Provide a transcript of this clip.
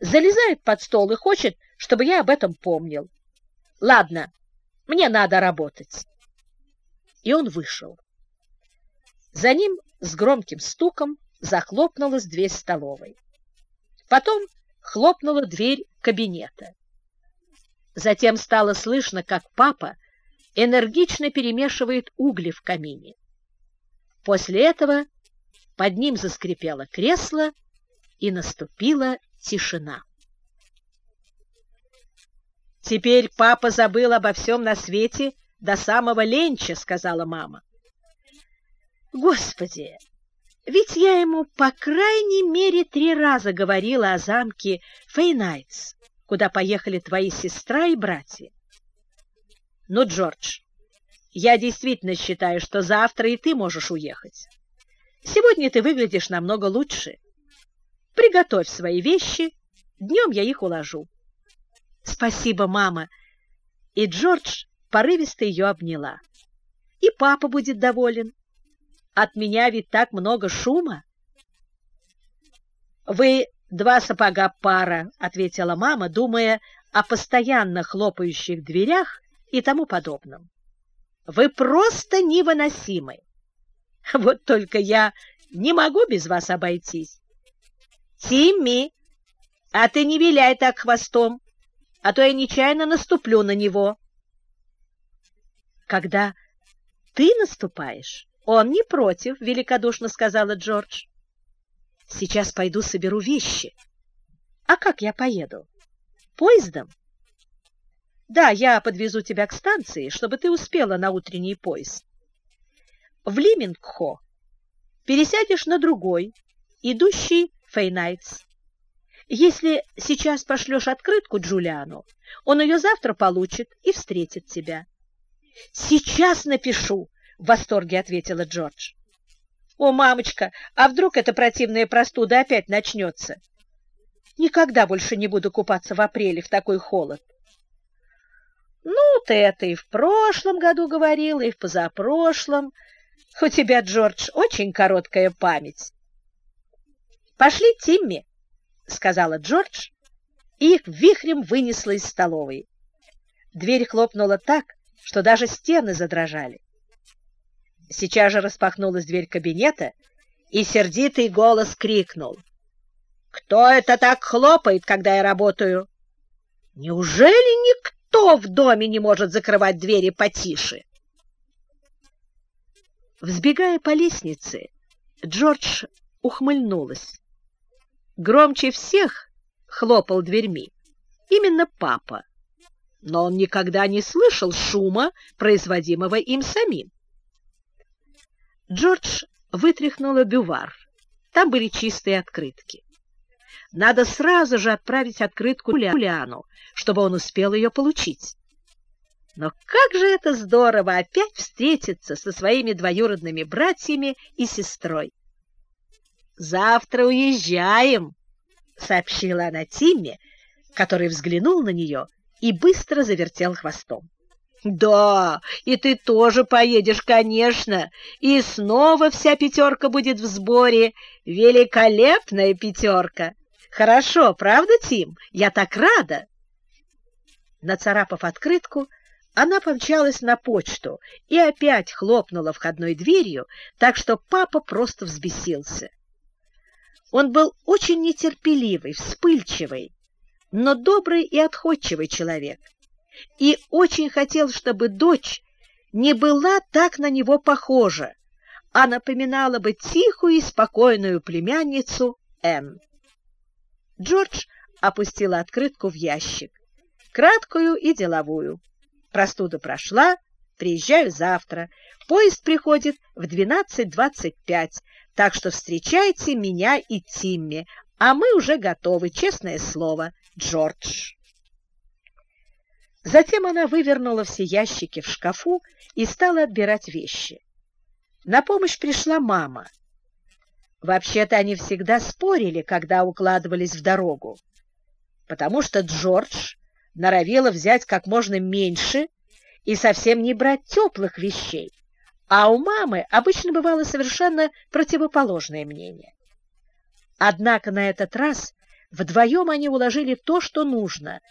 залезает под стол и хочет, чтобы я об этом помнил. Ладно, мне надо работать. И он вышел. За ним с громким стуком захлопнулась дверь столовой. Потом хлопнула дверь кабинета. Затем стало слышно, как папа энергично перемешивает угли в камине. После этого под ним заскрипело кресло, и наступила тишина. «Теперь папа забыл обо всем на свете до самого ленча», — сказала мама. «Господи, ведь я ему по крайней мере три раза говорила о замке Фейнайтс, куда поехали твои сестра и братья. Ну, Джордж, я действительно считаю, что завтра и ты можешь уехать. Сегодня ты выглядишь намного лучше. Приготовь свои вещи, днем я их уложу. Спасибо, мама. И Джордж порывисто ее обняла. И папа будет доволен. От меня ведь так много шума. Вы два сапога пара, ответила мама, думая о постоянно хлопающих дверях и тому подобном. Вы просто невыносимы. Вот только я не могу без вас обойтись. Тимми, а ты не виляй так хвостом, а то я нечаянно наступлю на него. Когда ты наступаешь, «Он не против», — великодушно сказала Джордж. «Сейчас пойду соберу вещи». «А как я поеду? Поездом?» «Да, я подвезу тебя к станции, чтобы ты успела на утренний поезд. В Лимингхо пересядешь на другой, идущий Фейнайтс. Если сейчас пошлешь открытку Джулиану, он ее завтра получит и встретит тебя». «Сейчас напишу!» — в восторге ответила Джордж. «О, мамочка, а вдруг эта противная простуда опять начнется? Никогда больше не буду купаться в апреле в такой холод». «Ну, ты это и в прошлом году говорила, и в позапрошлом. У тебя, Джордж, очень короткая память». «Пошли, Тимми», — сказала Джордж, и их вихрем вынесла из столовой. Дверь хлопнула так, что даже стены задрожали. Сейчас же распахнулась дверь кабинета, и сердитый голос крикнул. «Кто это так хлопает, когда я работаю? Неужели никто в доме не может закрывать двери потише?» Взбегая по лестнице, Джордж ухмыльнулась. Громче всех хлопал дверьми именно папа, но он никогда не слышал шума, производимого им самим. Джордж вытряхнула бювар. Там были чистые открытки. Надо сразу же отправить открытку Юлиану, чтобы он успел ее получить. Но как же это здорово опять встретиться со своими двоюродными братьями и сестрой. «Завтра уезжаем», — сообщила она Тимме, который взглянул на нее и быстро завертел хвостом. Да, и ты тоже поедешь, конечно, и снова вся пятерка будет в сборе. Великолепная пятерка. Хорошо, правда, Тим? Я так рада. Нацарапав открытку, она помчалась на почту и опять хлопнула входной дверью, так что папа просто взбесился. Он был очень нетерпеливый, вспыльчивый, но добрый и отходчивый человек и очень хотел, чтобы дочь не была так на него похожа, а напоминала бы тихую и спокойную племянницу Энн. Джордж опустила открытку в ящик, краткую и деловую. Простуда прошла, приезжаю завтра. Поезд приходит в 12.25, так что встречайте меня и Тимми, а мы уже готовы, честное слово, Джордж. Затем она вывернула все ящики в шкафу и стала отбирать вещи. На помощь пришла мама. Вообще-то они всегда спорили, когда укладывались в дорогу, потому что Джордж норовила взять как можно меньше и совсем не брать теплых вещей, а у мамы обычно бывало совершенно противоположное мнение. Однако на этот раз Вдвоем они уложили то, что нужно —